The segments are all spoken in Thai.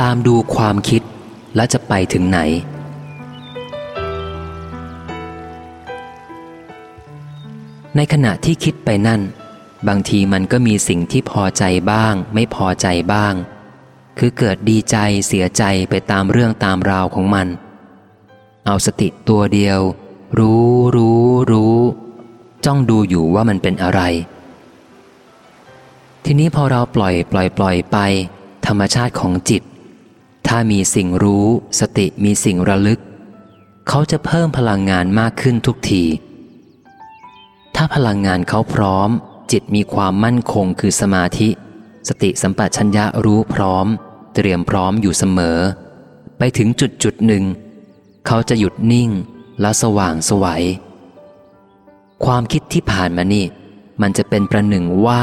ตามดูความคิดและจะไปถึงไหน ในขณะที่คิดไปนั่น บางทีมันก็มีสิ่งที่พอใจบ้าง ไม่พอใจบ้าง คือเกิดดีใจเสียใจไปตามเรื่องตามราวของมัน เอาสติตัวเดียว รู้รู้รู้ จ้องดูอยู่ว่ามันเป็นอะไร ทีนี้พอเราปล่อยปล่อยปล่อยไป ธรรมชาติของจิต ถ้ามีสิ่งรู้ สติมีสิ่งระลึก เขาจะเพิ่มพลังงานมากขึ้นทุกที ถ้าพลังงานเขาพร้อม จิตมีความมั่นคงคือสมาธิ สติสัมปชัญญะรู้พร้อม เตรียมพร้อมอยู่เสมอ ไปถึงจุดจุดหนึ่ง เขาจะหยุดนิ่งและสว่างสวัย ความคิดที่ผ่านมานี่ มันจะเป็นประหนึ่งว่า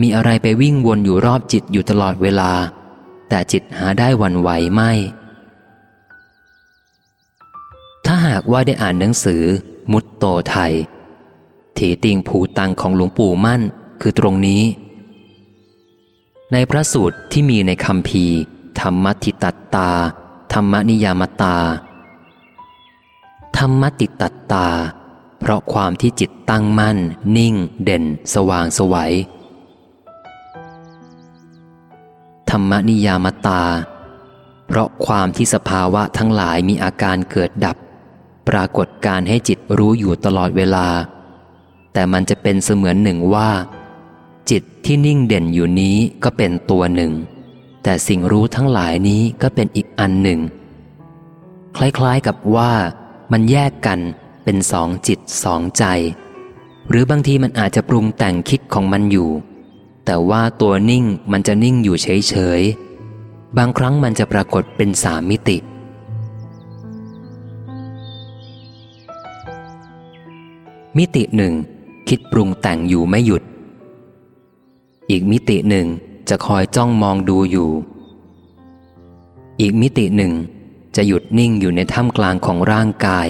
มีอะไรไปวิ่งวนอยู่รอบจิตอยู่ตลอดเวลา แต่จิตหาได้วันไหวไม่ ถ้าหากว่าได้อ่านหนังสือ มุตโตไทย ถีติงผูตังของหลวงปู่มั่นคือตรงนี้ ในพระสูตรที่มีในคำพีธรรมติตัตตา ธรรมนิยามตา ธรรมติตัตตา เพราะความที่จิตตั้งมั่น นิ่ง เด่น สว่างสวัย ธรรมนิยามตา เพราะความที่สภาวะทั้งหลายมีอาการเกิดดับ ปรากฏการให้จิตรู้อยู่ตลอดเวลา แต่มันจะเป็นเสมือนหนึ่งว่า จิตที่นิ่งเด่นอยู่นี้ก็เป็นตัวหนึ่ง แต่สิ่งรู้ทั้งหลายนี้ก็เป็นอีกอันหนึ่ง คล้ายๆกับว่ามันแยกกันเป็นสองจิตสองใจ หรือบางทีมันอาจจะปรุงแต่งคิดของมันอยู่ แต่ว่าตัวนิ่งมันจะนิ่งอยู่เฉยๆ บางครั้งมันจะปรากฏเป็นสามมิติ มิติหนึ่ง คิดปรุงแต่งอยู่ไม่หยุด อีกมิติหนึ่งจะคอยจ้องมองดูอยู่ อีกมิติหนึ่ง จะหยุดนิ่งอยู่ในท่ามกลางของร่างกาย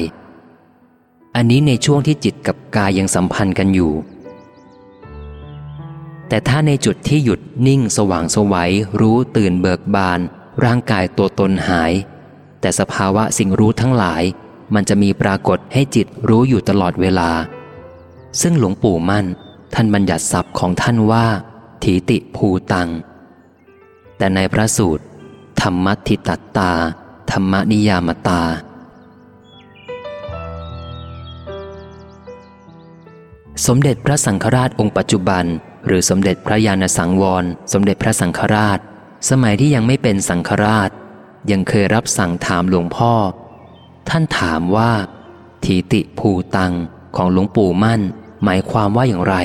อันนี้ในช่วงที่จิตกับกายยังสัมพันธ์กันอยู่ แต่ถ้าในจุดที่หยุดนิ่งสว่างสวัยรู้ตื่นเบิกบาน ร่างกายตัวตนหาย แต่สภาวะสิ่งรู้ทั้งหลาย มันจะมีปรากฏให้จิตรู้อยู่ตลอดเวลา ซึ่งหลวงปู่มั่น ท่านบัญญัติศัพท์ของท่านว่า ถีติภูตัง แต่ในพระสูตร ธรรมทิตัตตา ธรรมนิยามตา สมเด็จพระสังฆราชองค์ปัจจุบัน หรือสมเด็จพระยาณสังวร สมเด็จพระสังฆราช สมัยที่ยังไม่เป็นสังฆราช ยังเคยรับสั่งถามหลวงพ่อ ท่านถามว่า ทีติภูตังของหลวงปู่มั่น หมายความว่าอย่างไร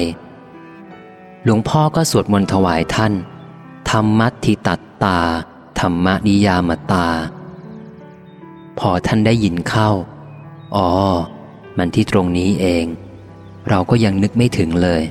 หลวงพ่อก็สวดมนต์ถวายท่าน ธรรมัทิตัตตา ธรรมนิยามตา พอท่านได้ยินเข้า อ๋อ มันที่ตรงนี้เอง เราก็ยังนึกไม่ถึงเลย